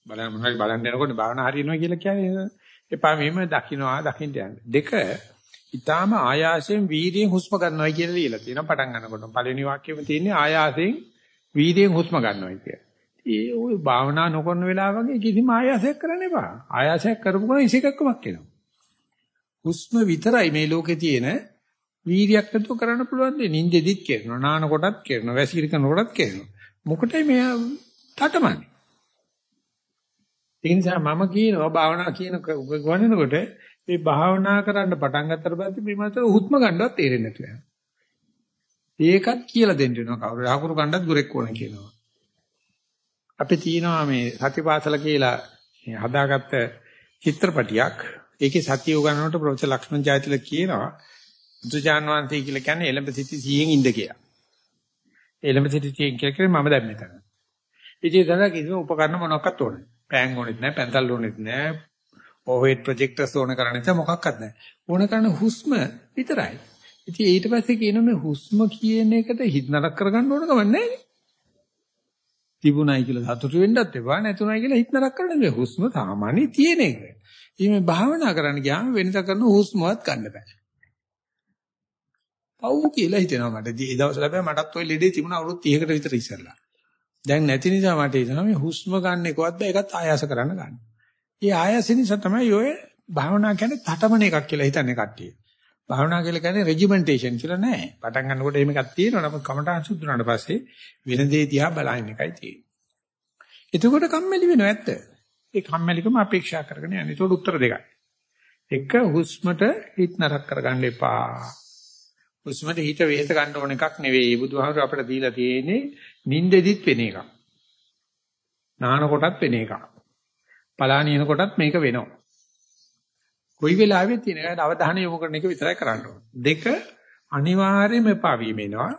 බලන්න මොනවද බලන්න යනකොට භාවනා හරියනවා කියලා කියන්නේ එපා මෙහෙම දකින්නවා දකින්න යන්න. දෙක ඊටාම ආයාසයෙන් වීර්යයෙන් හුස්ම ගන්නවා කියලා ලියලා තියෙනවා පටන් ගන්නකොට. පළවෙනි වාක්‍යෙම තියෙන්නේ ආයාසයෙන් වීර්යයෙන් හුස්ම ගන්නවා කියලා. ඒ ওই භාවනා නොකරන වෙලාව වගේ කිසිම ආයාසයක් කරන්න එපා. ආයාසයක් කරපු ගමන් ඉසිකක්කමක් එනවා. හුස්ම විතරයි මේ ලෝකේ තියෙන වීර්යයක් නැතුව කරන්න පුළුවන් දේ. නිින්දෙදිත් කරනවා. නාන කොටත් කරනවා. වැසිකිලි කරන කොටත් කරනවා. මොකටයි මෙයා තටමන්නේ? ඒ නිසා මම කියනවා භාවනා කියන ගවනනකොට මේ භාවනා කරන්න පටන් ගත්තට පස්සේ මේ මතර හුස්ම ගන්නවත් තේරෙන්නේ නැතුව යනවා. ඒකත් කියලා දෙන්න වෙනවා කවුරු. අහකුරු ගන්නත් ගුරෙක් ඕන කියනවා. අපි තියෙනවා මේ සතිපාසල කියලා හදාගත්ත චිත්‍රපටියක්. ඒකේ සතිය උගන්වනකොට ප්‍රොෆෙසර් ලක්ෂ්මන් ජයතිල කියනවා බුදුජාන් වහන්සේ කියලා කියන්නේ එළඹ සිටි 100න් ඉඳ කියලා. එළඹ සිටි 100න් කියලා කියන්නේ මම දැන් මෙතන. ඉතින් ඒක කිසිම උපකරණ මොනක්වත් ඕනේ. පෑන් ඕනෙත් නැහැ, පැන්තල් ඕනෙත් නැහැ, Oh, ඕවෙට් ප්‍රොජෙක්ටර්ස් ඕන කරන්නේ නැහැ මොකක්වත් නැහැ. ඕන කරන හුස්ම විතරයි. ඉතින් ඊට පස්සේ කියන මේ හුස්ම කියන එකට හිත නරක කරගන්න ඕන කම නැහැ. තිබුණයි කියලා සතුටු වෙන්නත් එපා නැතුණයි කියලා හිත නරක කරන්න බෑ. හුස්ම සාමාන්‍ය තියෙන එක. ඉතින් මේ භාවනා කරන්න ගියාම වෙනස කරන හුස්මවත් ගන්න බෑ. පව් කියලා හිතෙනවා මට. ඒ දවස් ලැබෙයි මටත් ওই ලෙඩේ තිබුණා අවුරුදු 30කට විතර ඉස්සෙල්ලා. දැන් නැති නිසා මට හිතෙනවා මේ හුස්ම ගන්න එකවත් බෑ ඒකත් ආයාස කරන්න ගන්න. ඒ ආයාස නිසා තමයි ඔය භාවනා කියන්නේ තටමන එකක් කියලා හිතන්නේ කට්ටිය. භාවනා කියලා කියන්නේ රෙජිමෙන්ටේෂන් කියලා නෑ. පටන් ගන්නකොට එහෙම එකක් තියෙනවා. නමුත් කමටහන් සුද්ධ වුණාට පස්සේ වෙන දේ දිහා බලන එකයි තියෙන්නේ. එතකොට කම්මැලි වෙනව ඇත්ත. ඒ කම්මැලිකම අපේක්ෂා කරගෙන යන්නේ. ඒකට උත්තර දෙකයි. එක හුස්මට හිත නරක කරගන්න එපා. හුස්මට හිත වේස ගන්න ඕන එකක් නෙවෙයි. බුදුහාමුදුර අපිට දීලා තියෙන්නේ නින්දෙදිත් වෙන එකක්. නාන කොටත් වෙන එකක්. පලානියන කොටත් මේක වෙනවා. කොයි වෙලාවෙත් තියෙන ඒකට අවධානය යොමු කරන එක විතරයි කරන්න ඕනේ. දෙක අනිවාර්යයෙන්ම එපා වීම එනවා.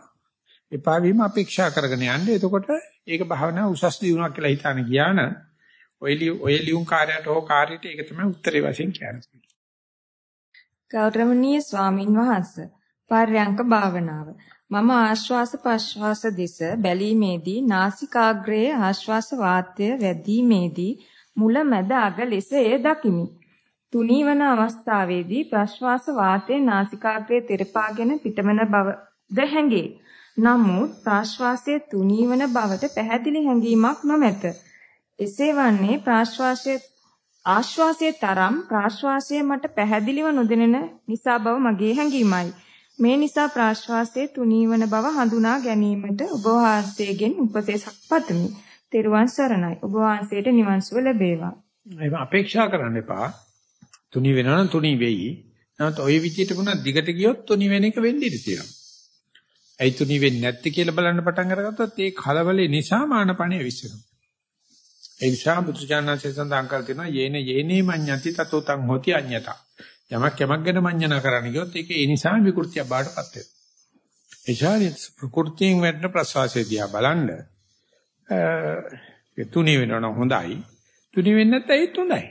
එපා වීම අපේක්ෂා කරගෙන යන්නේ. එතකොට ඒක භාවනා උසස් දියුණුවක් කියලා හිතාන ගියා නම් ඔය ඔය ලියුම් කාර්යයට හෝ කාර්යයට ඒක තමයි උත්තරේ වශයෙන් කියන්නේ. ගෞරවනීය ස්වාමින් වහන්සේ පර්යංක භාවනාව මම ආශ්වාස ප්‍රශ්වාස දෙස බැලීමේදී නාසිකාග්‍රයේ ආශ්වාස වාතය වැදීමේදී මුල මැද අග ලෙස එය දකිමි. තුනී වන අවස්ථාවේදී ප්‍රශ්වාස වාතයේ නාසිකාග්‍රයේ තෙරපාගෙන පිටමන බවද හැඟේ. නමුත් ප්‍රශ්වාසයේ තුනී වන බවට පැහැදිලි හැඟීමක් නොමැත. එසේ වන්නේ ප්‍රශ්වාසයේ ආශ්වාසයේ තරම් ප්‍රාශ්වාසයේ මට පැහැදිලිව නොදෙනෙන නිසා බව මගේ හැඟීමයි. මේ නිසා ප්‍රාශ්වාසයේ තුනී වන බව හඳුනා ගැනීමට ඔබ වහන්සේගෙන් උපදේශක් පතමි. තෙරුවන් සරණයි. ඔබ වහන්සේට නිවන් සුව ලැබේවා. ඒක අපේක්ෂා කරන්න එපා. තුනි වෙනවා නම් තුනි වෙයි. නැත්නම් ওই විදියට වුණා දිගට ගියොත් තුනි වෙන එක වෙන්න ඉඩ තියෙනවා. ඇයි තුනි වෙන්නේ නැත්තේ කියලා බලන්න පටන් අරගත්තොත් ඒ කලබලේ නිසා මානපණය විසිරෙනවා. ඒ නිසා බුදුචානන්සේ සඳහන් කර තියෙනවා යේන යේනේ මඤ්ඤති තතෝ තං හොති අඤ්ඤතා. යමක් යමක් ගැන මඤ්ඤණා කරන්න ගියොත් ඒක ඒ නිසා විකෘතිය බාටපත් වෙනවා. එචාරිත් ප්‍රකෘතියෙන් වැඩ ප්‍රසවාසය දිහා බලන්න ඒ තුනී වෙනවනම් හොඳයි. තුනී වෙන්නේ නැත්නම් ඒත් හොඳයි.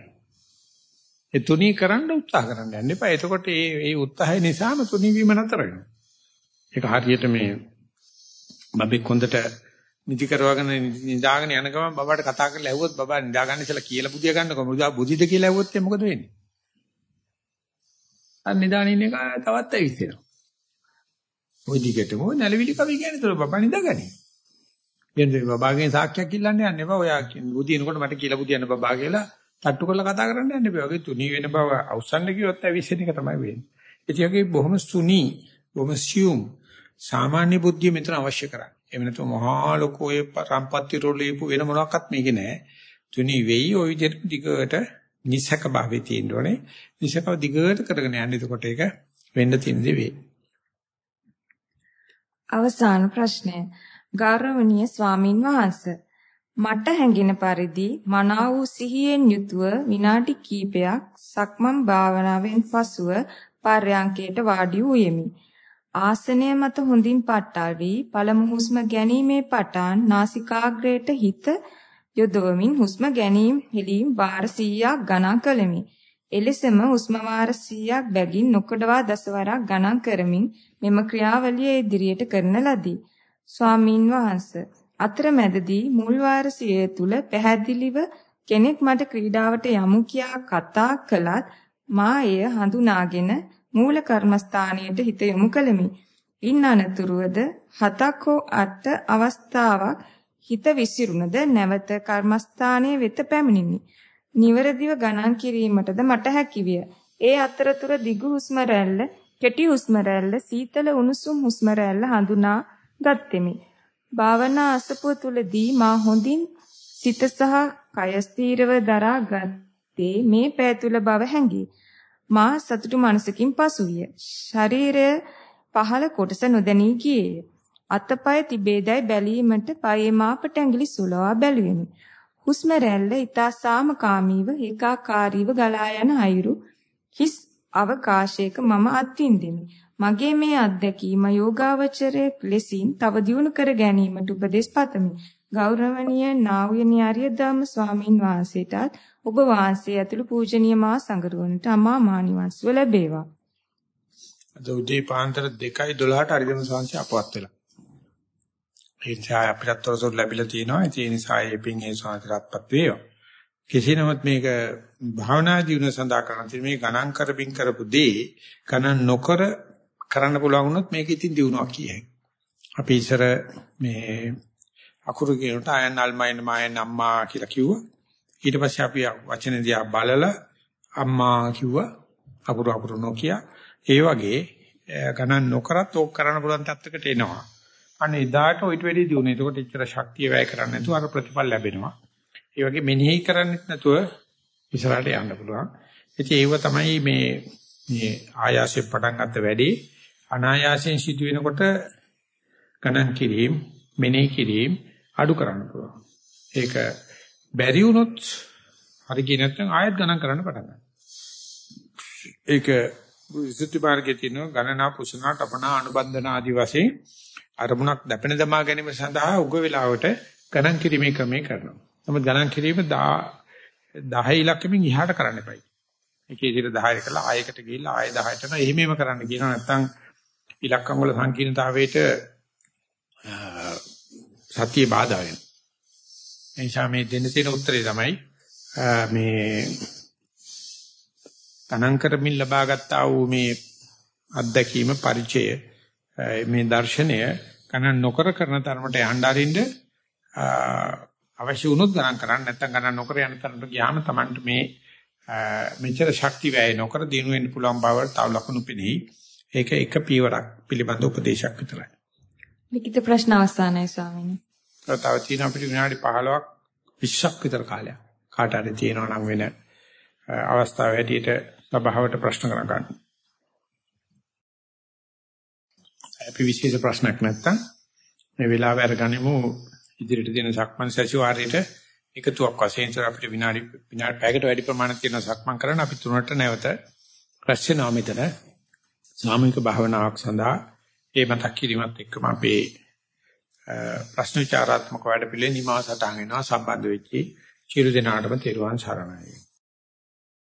ඒ තුනී කරන්න උත්සාහ කරන්න යන්න එපා. එතකොට ඒ ඒ උත්සාහය නිසාම තුනී වීම නතර වෙනවා. ඒක හරියට මේ බබෙක් හොඳට නිදි කරවගෙන නිදාගෙන යන ගමන් බබාට කතා කරලා ඇහුවොත් බබා නිදාගන්න ඉස්සලා කියලා බුදිය ගන්නකො මුදා බුදිද කියලා ඇහුවොත් මොකද වෙන්නේ? අර නිදාගෙන ඉන්න එක තවත් ඇවිස්සෙනවා. ওই දිගටම නැලවිලි කවි කියන්නේ තොර බබා නිදාගනි. එන්නේ බබාගෙන් සාක්ෂියක් ඉල්ලන්න යන්න එපා. ඔයා බුදිනකොට මට කියලා බුදියන්න බබා කියලා තට්ටු කරලා කතා කරන්න යන්න එපා. ඔගේ තුනී වෙන බව අවසන් කිව්වොත් ඇවිස්සෙන එක තමයි වෙන්නේ. ඉතින් ඔගේ බොහොම සුනී, බොහොම සියුම් සාමාන්‍ය බුද්ධිය මෙතන අවශ්‍ය කරන්නේ. එහෙම නැත්නම් මහා ලෝකෝ ඒ සම්පත්‍ති රෝලීපු වෙන මොනවාක්වත් මේකේ නැහැ. තුනී වෙයි ওই විදිහට දිගට නිසක භාවයේ තියෙන්න ඕනේ. නිසකව දිගට කරගෙන යන්න. එතකොට ඒක වෙන්න තියෙන දේ වෙයි. අවසාන ප්‍රශ්නය. ගෞරවනීය ස්වාමින් වහන්සේ මට හැඟෙන පරිදි මනා වූ සිහියෙන් යුතුව විනාඩි කිහිපයක් සක්මන් භාවනාවෙන් පසුව පර්යංකයට වාඩි වූයෙමි. ආසනය මත හොඳින් පට්ටල් වී පළමු හුස්ම ගැනීමේ පටන් නාසිකාග්‍රයට හිත යොදවමින් හුස්ම ගැනීම හෙලීම් වාර 100ක් ගණන් කළෙමි. එලෙසම හුස්ම වාර 100ක් බැගින් නොකඩවා දසවරක් ගණන් කරමින් මෙම ක්‍රියාවලිය ඉදිරියට කරන ලදී. ස්වාමින් වහන්සේ අතරමැදදී මුල් වාර 100 තුල පැහැදිලිව කෙනෙක් මට ක්‍රීඩාවට යමු කියා කතා කළත් මා එය හඳුනාගෙන මූල කර්මස්ථානයට හිත යොමු කළෙමි. ඉන් අනතුරුවද හතක් හෝ අට අවස්ථාවක් හිත විසිරුණද නැවත කර්මස්ථානයේ වෙත පැමිණිනි. නිවරදිව ගණන් කිරීමටද මට හැකිවිය. ඒ අතරතුර දිගු හුස්ම රැල්ල, කෙටි හුස්ම රැල්ල, සීතල උණුසුම් හුස්ම රැල්ල හඳුනා ගත්ෙමි. භාවනා අසපුව තුලදී මා හොඳින් සිත සහ කය ස්ථීරව දරා ගත්තේ මේ පෑ තුල බව හැඟේ. මා සතුටු මනසකින් පසුවිය. ශරීරය පහළ කොටස නොදැනී ගියේය. අතපය තිබේදයි බැලීමට පයේ මාපට ඇඟිලි සුලවා බැලුවෙමි. හුස්ම රැල්ල ඊතා සාමකාමීව ඒකාකාරීව ගලා යන අයුරු හිස් අවකාශයක මම අත්විඳෙමි. මගේ මේ අත්දැකීම යෝගාවචරයේ ලෙසින් තව දියුණු කර ගැනීමට උපදෙස් පතමි. ගෞරවනීය නාවියනී ආර්ය ධම්ම ස්වාමින් වහන්සේටත් ඔබ වහන්සේ ඇතුළු පූජනීය මා සංගරුවනට අමා මා නිවන් සුව ලැබේවා. අද උදේ පාන්දර 2:12ට අරිදම සංසය අපවත් වෙලා. ඒ නිසා අපිට තොරතුරු ලැබිලා තියෙනවා. ඒ නිසා මේ පින් ඒ සංසතරත්පත් වේවා. කෙසේ නමුත් මේක භාවනා ජීවන සඳහා කරන මේ ගණන් කරමින් කරපු දේ ගණන් නොකර කරන්න පුළුවන් වුණොත් මේක ඉතින් දිනුවා කියයි. අපි ඉස්සර මේ අකුරු කියනට අයන් අල්මයින් මායන් අම්මා කියලා කිව්වා. ඊට පස්සේ අපි වචන දිහා බලලා අම්මා කිව්වා. අකුරු අකුරු නොකිය. ඒ වගේ ගණන් නොකරත් ඕක කරන්න පුළුවන් තත්යකට එනවා. අන්න එදාට ඔයිට වැඩි දිනුනේ. ඒකට එච්චර ශක්තිය වැය කරන්නේ නැතුව අර ප්‍රතිඵල ලැබෙනවා. ඒ වගේ මෙනෙහි කරන්නෙත් නැතුව ඉස්සරහට යන්න පුළුවන්. ඉතින් ඒව තමයි මේ මේ ආයාසයෙන් පටන් ගන්න වැඩි අනායාසයෙන් සිදු වෙනකොට ගණන් කිරීම, මෙනෙහි කිරීම අඩු කරන්න පුළුවන්. ඒක බැරි වුණොත් හරි කිය නැත්නම් ආයෙත් ගණන් කරන්න පටන් ගන්නවා. ඒක විසුද්ධි මාර්ගයේ තියෙන ගණනා පුසනා තපනා අනුබන්ධන ආදි වශයෙන් අරමුණක් දැපෙන දමා ගැනීම සඳහා උග වේලාවට ගණන් කිරීමේ ක්‍රමය කරනවා. නමුත් ගණන් කිරීම 10 ඉලක්කමින් ඉහාට කරන්න එපයි. එකේ ඉතින් 10 කළා ආයකට ගිහිල්ලා ආය 10ට යන එහෙමම කරන්න කියනවා නැත්නම් ඉලක්කම් වල සංකීර්ණතාවයට සතිය බාධා වෙනවා. එනිසා මේ දෙන්න තියෙන උත්තරේ තමයි මේ ගණන් කරමින් ලබාගත් ආ වූ මේ අත්දැකීම පරිචය මේ දර්ශනය ගණන් නොකර කරන තරමට යන්න අරින්න අවශ්‍ය වුණොත් ගණන් කරන්න නැත්නම් ගණන් නොකර යන තරමට ගියාම Tamanට මේ මෙච්චර ශක්ති වැය නොකර දිනු වෙන්න පුළුවන් බව තව ලකුණු පෙනෙයි. ඒක එක පියවරක් පිළිබඳ උපදේශයක් විතරයි. ලිඛිත ප්‍රශ්න අවසానයි ස්වාමීනි. තව තියෙන අපිට විනාඩි 15ක් 20ක් විතර කාලයක්. කාට හරි තියෙනවා නම් වෙන අවස්ථාව හැටියට සභාවට ප්‍රශ්න කරගන්න. අපි විශේෂ ප්‍රශ්නයක් නැත්තම් මේ වෙලාව අරගනිමු ඉදිරියට දෙන සක්මන් සැසිවාරයට එකතුවක් වශයෙන් ඉතර අපිට විනාඩි විනාඩි පැයකට වැඩි ප්‍රමාණයක් තියෙන සක්මන් කරන අපි තුනට නැවත රැස් වෙනවා මෙතන සාමූහික භාවනාවක් සඳහා ඒ මතක් කිරීමත් එක්කම අපේ ප්‍රශ්න විචාරාත්මක වැඩ පිළිවෙල නිමාසටහන් වෙනවා සම්බන්ධ වෙච්චි චිරු දිනාටම තෙරුවන් සරණයි.